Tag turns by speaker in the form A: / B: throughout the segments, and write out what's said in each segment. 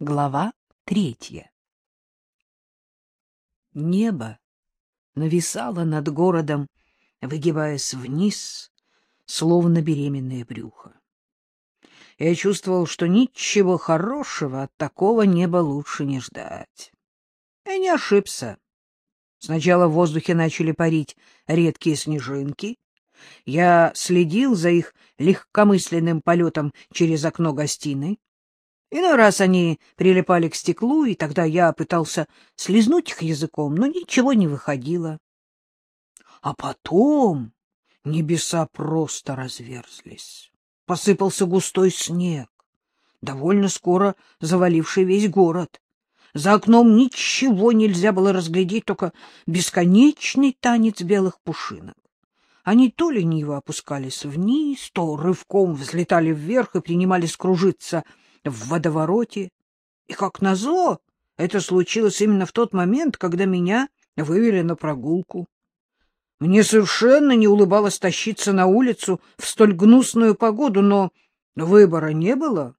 A: Глава третья Небо нависало над городом, выгибаясь вниз, словно беременное брюхо. Я чувствовал, что ничего хорошего от такого неба лучше не ждать. Я не ошибся. Сначала в воздухе начали парить редкие снежинки. Я следил за их легкомысленным полетом через окно гостиной. Иной раз они прилипали к стеклу, и тогда я пытался слезнуть их языком, но ничего не выходило. А потом небеса просто разверзлись. Посыпался густой снег, довольно скоро заваливший весь город. За окном ничего нельзя было разглядеть, только бесконечный танец белых пушинок. Они то лениво опускались вниз, то рывком взлетали вверх и принимались кружиться — в водовороте. И, как назло, это случилось именно в тот момент, когда меня вывели на прогулку. Мне совершенно не улыбалось тащиться на улицу в столь гнусную погоду, но выбора не было.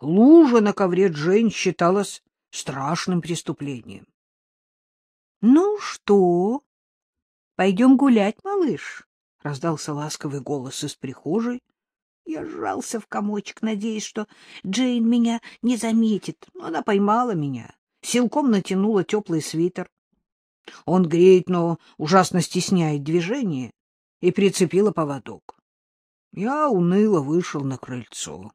A: Лужа на ковре Джейн считалась страшным преступлением. — Ну что, пойдем гулять, малыш? — раздался ласковый голос из прихожей. Я сжался в комочек, надеясь, что Джейн меня не заметит, но она поймала меня, силком натянула теплый свитер. Он греет, но ужасно стесняет движение, и прицепила поводок. Я уныло вышел на крыльцо.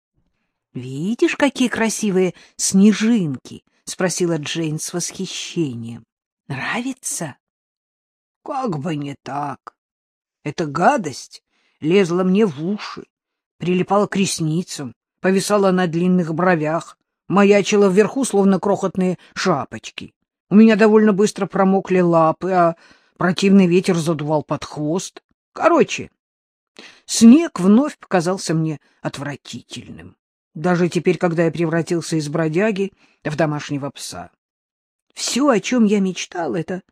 A: — Видишь, какие красивые снежинки? — спросила Джейн с восхищением. — Нравится? — Как бы не так. Эта гадость лезла мне в уши, прилипала к ресницам, повисала на длинных бровях, маячила вверху, словно крохотные шапочки. У меня довольно быстро промокли лапы, а противный ветер задувал под хвост. Короче, снег вновь показался мне отвратительным, даже теперь, когда я превратился из бродяги в домашнего пса. Все, о чем я мечтал, — это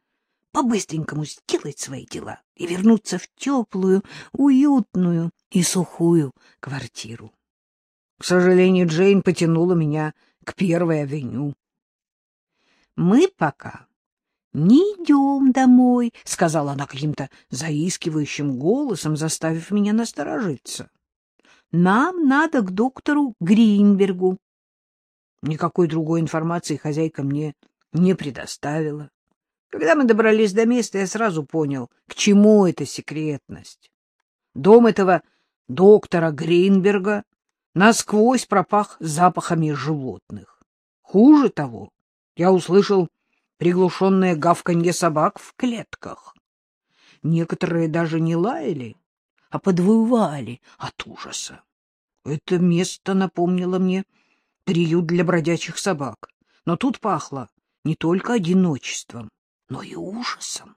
A: по-быстренькому сделать свои дела и вернуться в теплую, уютную и сухую квартиру. К сожалению, Джейн потянула меня к первой авеню. — Мы пока не идем домой, — сказала она каким-то заискивающим голосом, заставив меня насторожиться. — Нам надо к доктору Гринбергу. Никакой другой информации хозяйка мне не предоставила. Когда мы добрались до места, я сразу понял, к чему эта секретность. Дом этого доктора Гринберга насквозь пропах запахами животных. Хуже того, я услышал приглушенное гавканье собак в клетках. Некоторые даже не лаяли, а подвывали от ужаса. Это место напомнило мне приют для бродячих собак, но тут пахло не только одиночеством, но и ужасом.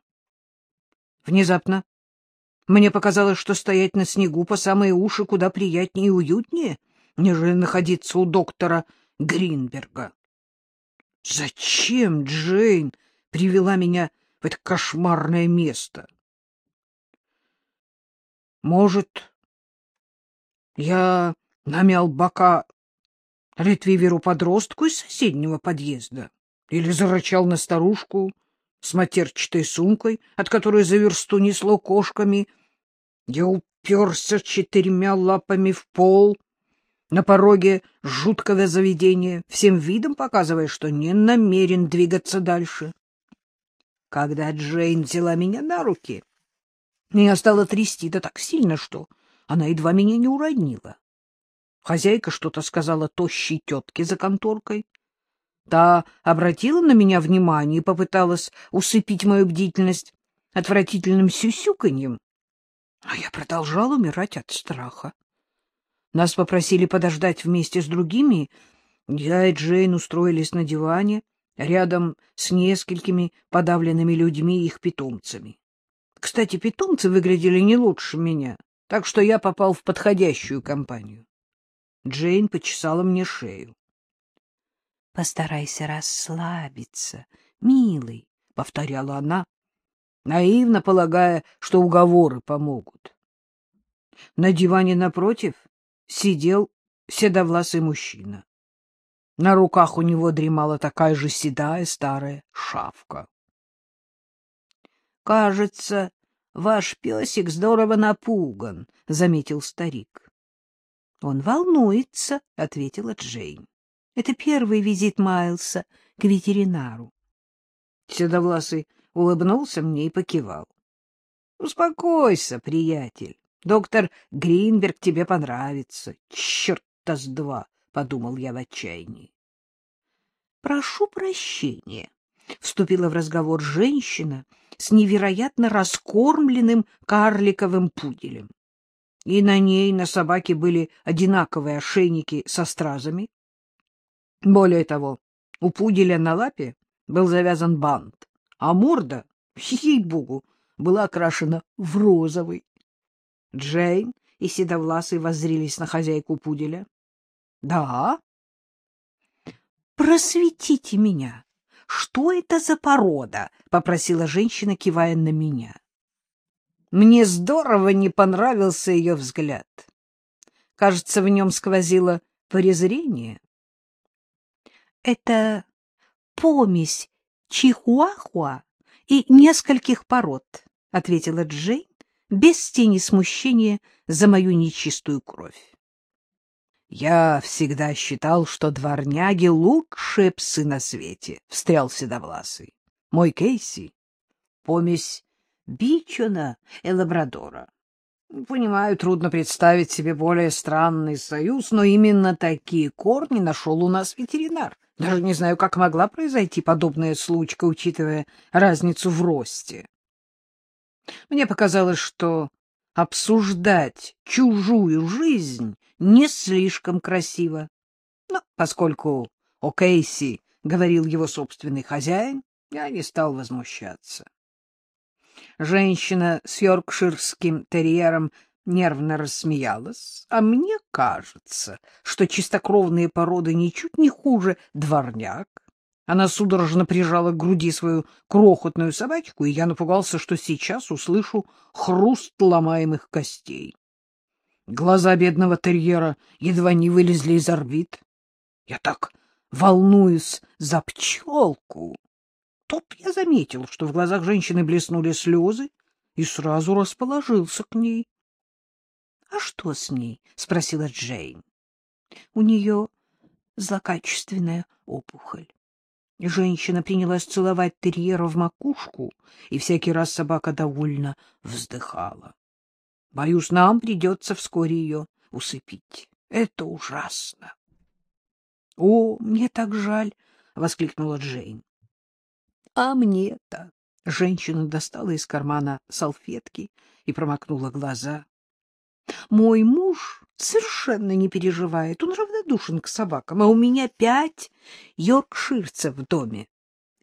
A: Внезапно мне показалось, что стоять на снегу по самые уши куда приятнее и уютнее, нежели находиться у доктора Гринберга. Зачем Джейн привела меня в это кошмарное место? Может, я намял бока ретриверу-подростку из соседнего подъезда или зарычал на старушку, с матерчатой сумкой, от которой за версту несло кошками. Я уперся четырьмя лапами в пол на пороге жуткого заведения, всем видом показывая, что не намерен двигаться дальше. Когда Джейн взяла меня на руки, меня стало трясти да так сильно, что она едва меня не уронила. Хозяйка что-то сказала тощей тетке за конторкой, Та обратила на меня внимание и попыталась усыпить мою бдительность отвратительным сюсюканьем, а я продолжал умирать от страха. Нас попросили подождать вместе с другими. Я и Джейн устроились на диване рядом с несколькими подавленными людьми и их питомцами. Кстати, питомцы выглядели не лучше меня, так что я попал в подходящую компанию. Джейн почесала мне шею. Постарайся расслабиться, милый, — повторяла она, наивно полагая, что уговоры помогут. На диване напротив сидел седовласый мужчина. На руках у него дремала такая же седая старая шавка. — Кажется, ваш песик здорово напуган, — заметил старик. — Он волнуется, — ответила Джейн. — Это первый визит Майлса к ветеринару. Седовласый улыбнулся мне и покивал. — Успокойся, приятель. Доктор Гринберг тебе понравится. Черт-то с два, — подумал я в отчаянии. — Прошу прощения, — вступила в разговор женщина с невероятно раскормленным карликовым пуделем. И на ней, на собаке, были одинаковые ошейники со стразами. Более того, у пуделя на лапе был завязан бант, а морда, ей-богу, была окрашена в розовый. Джейн и Седовласый воззрились на хозяйку пуделя. — Да? — Просветите меня. Что это за порода? — попросила женщина, кивая на меня. Мне здорово не понравился ее взгляд. Кажется, в нем сквозило презрение. — Это помесь чихуахуа и нескольких пород, — ответила Джейн, без тени смущения за мою нечистую кровь. Я всегда считал, что дворняги — лучшие псы на свете, — встрял Седовласый. Мой Кейси — помесь бичона и лабрадора. Понимаю, трудно представить себе более странный союз, но именно такие корни нашел у нас ветеринар. Даже не знаю, как могла произойти подобная случка, учитывая разницу в росте. Мне показалось, что обсуждать чужую жизнь не слишком красиво. Но поскольку о Кейси говорил его собственный хозяин, я не стал возмущаться. Женщина с йоркширским терьером нервно рассмеялась, а мне кажется, что чистокровные породы ничуть не хуже дворняк, она судорожно прижала к груди свою крохотную собачку, и я напугался, что сейчас услышу хруст ломаемых костей. Глаза бедного терьера едва не вылезли из орбит. Я так волнуюсь за пчелку. Тут я заметил, что в глазах женщины блеснули слезы, и сразу расположился к ней. — А что с ней? — спросила Джейн. — У нее злокачественная опухоль. Женщина принялась целовать терьера в макушку, и всякий раз собака довольно вздыхала. Боюсь, нам придется вскоре ее усыпить. Это ужасно. — О, мне так жаль! — воскликнула Джейн. — А мне-то! Женщина достала из кармана салфетки и промокнула глаза. — Мой муж совершенно не переживает. Он равнодушен к собакам, а у меня пять йоркширцев в доме.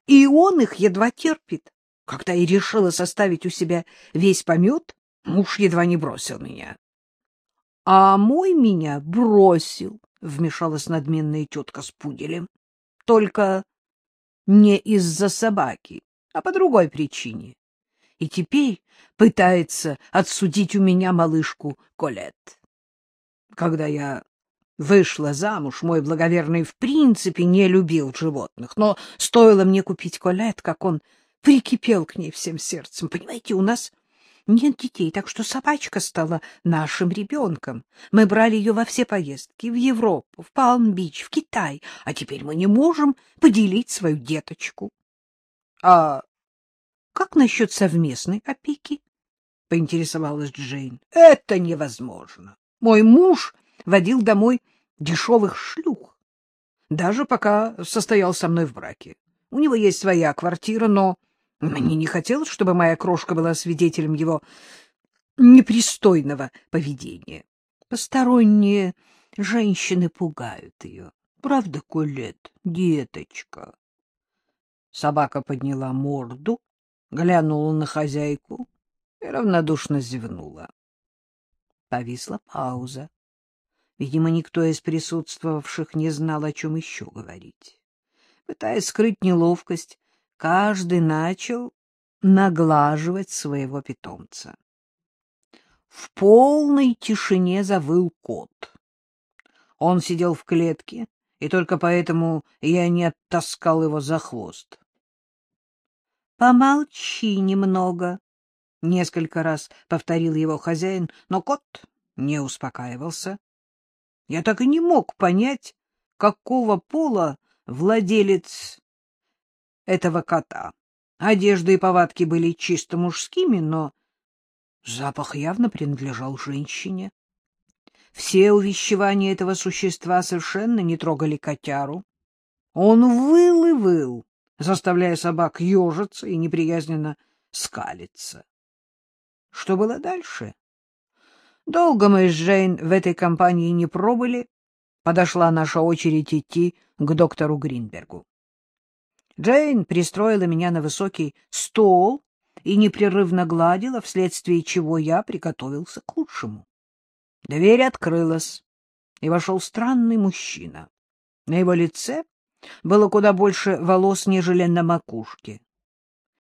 A: И он их едва терпит. Когда я решила составить у себя весь помет, муж едва не бросил меня. — А мой меня бросил, — вмешалась надменная тетка с пуделем. — Только не из-за собаки, а по другой причине. И теперь пытается отсудить у меня малышку Колет. Когда я вышла замуж, мой благоверный в принципе не любил животных, но стоило мне купить Колет, как он прикипел к ней всем сердцем. Понимаете, у нас нет детей, так что собачка стала нашим ребенком. Мы брали ее во все поездки, в Европу, в Палм-Бич, в Китай, а теперь мы не можем поделить свою деточку. — А как насчет совместной опеки? — поинтересовалась Джейн. — Это невозможно. Мой муж водил домой дешевых шлюх, даже пока состоял со мной в браке. У него есть своя квартира, но мне не хотелось, чтобы моя крошка была свидетелем его непристойного поведения. Посторонние женщины пугают ее. Правда, Колет, деточка? Собака подняла морду, глянула на хозяйку и равнодушно зевнула. Повисла пауза. Видимо, никто из присутствовавших не знал, о чем еще говорить. Пытаясь скрыть неловкость, каждый начал наглаживать своего питомца. В полной тишине завыл кот. Он сидел в клетке и только поэтому я не оттаскал его за хвост. — Помолчи немного, — несколько раз повторил его хозяин, но кот не успокаивался. Я так и не мог понять, какого пола владелец этого кота. Одежда и повадки были чисто мужскими, но запах явно принадлежал женщине. Все увещевания этого существа совершенно не трогали котяру. Он выл и выл, заставляя собак ежиться и неприязненно скалиться. Что было дальше? Долго мы с Джейн в этой компании не пробыли. Подошла наша очередь идти к доктору Гринбергу. Джейн пристроила меня на высокий стол и непрерывно гладила, вследствие чего я приготовился к лучшему. Дверь открылась, и вошел странный мужчина. На его лице было куда больше волос, нежели на макушке.